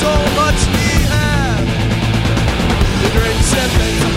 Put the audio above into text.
so much we have. The great said